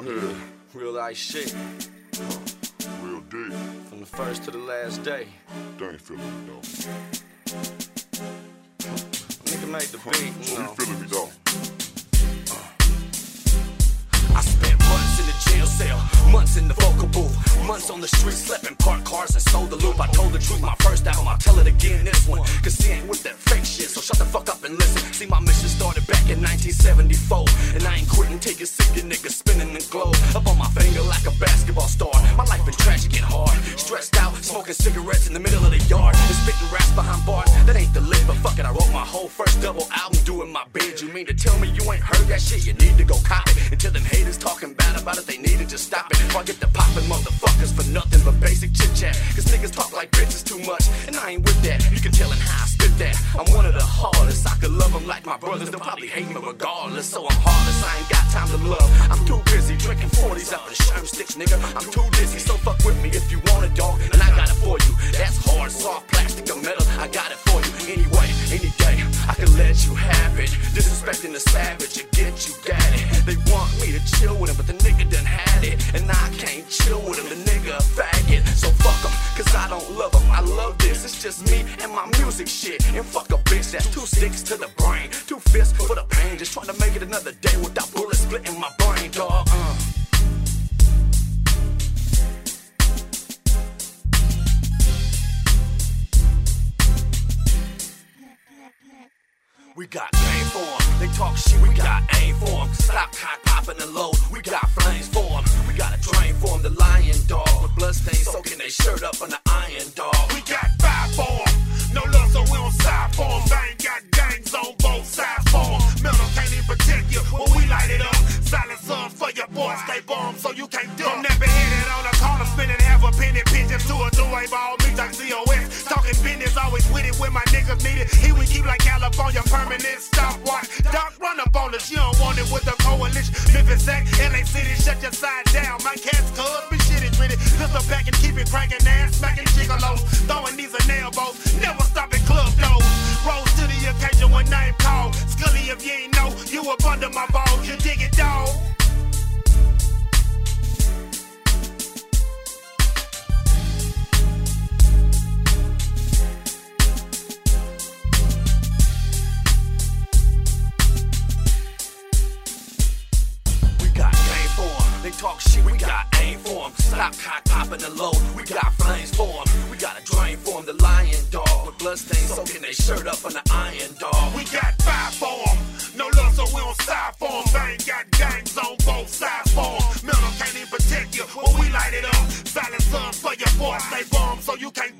down here. Real life shit. Real deep. From the first to the last day. They ain't feeling me though. Nigga made the beat, you So know. you feeling me though? Uh. I spent months in the jail cell, months in the vocal booth, months on the street, slept in parked cars and sold the loop. I told the truth, my first album, I'll tell it again, this one. Cause he ain't with that fake shit, so shut the fuck up and listen. See, my mission started back in 1974, and I ain't till you see your niggas spinning the globe. Up on my finger like a basketball star. My life been tragic and hard, stressed out, smoking cigarettes in the middle of the yard, and spitting raps behind bars. That ain't the lit, but fuck it, I wrote my whole first double album doing my bid. You mean to tell me you ain't heard that shit? You need to go cop it. Until them haters talking bad about it, they need to just stop it. If I get the poppin' motherfuckers for nothing but basic chit chat. Cause niggas talk like bitches too much, and I ain't with that. You can tell in how I spit that. I'm one of hardest. I could love them like my brothers, they'll probably hate me regardless. So I'm heartless, I ain't got time to love. I'm too busy drinking 40s out the sherm sticks, nigga. I'm too dizzy, so fuck with me if you want it, dog. And I got it for you. That's hard, soft, plastic, or metal. I got it for you anyway, any day. I can let you have it. Disrespecting the savage, you get you got it. They want me to chill with him, but the nigga done had it. And I can't chill with him, the nigga faggot. So fuck him, cause I don't love him. I love this, it's just me and my music shit. And fuck a bitch, that's two sticks to the brain. Two fists for the pain. Just trying to make it another day without bullets splitting my brain, dog. Uh. We got game for 'em. They talk shit, we got aim for for 'em. Stop cock popping and load, we got flames for 'em. We got a drain for 'em, the lion dog. With bloodstains soaking their shirt up on the you can't duck. I'm never headed on a corner, spinning half a penny pigeons to a two-way ball, mix like COS. Talking business, always with it when my niggas need it. Here we keep like California, permanent stopwatch. Doc, run up on us, you don't want it with the coalition. Memphis Sack, LA City, shut your side down. My cats cuz, be shitty with it. Pistol back and keep it cranking, ass smacking gigolos. Throwing these and elbows, never stop at club doors. Rose to the occasion when name called. Scully, if you ain't know, you up under my balls, you dig it, dog. Talk shit, we got aim for 'em. Stop cock popping and load, we got flames for 'em. We got a drain for 'em, the lion dog. With bloodstains soaking their shirt up on the iron dog. We got five for 'em. No love, so we don't side for 'em. They ain't got gangs on both sides for 'em. Metal can't even protect you when we light it up. Silence some for your boys, stay bomb so you can't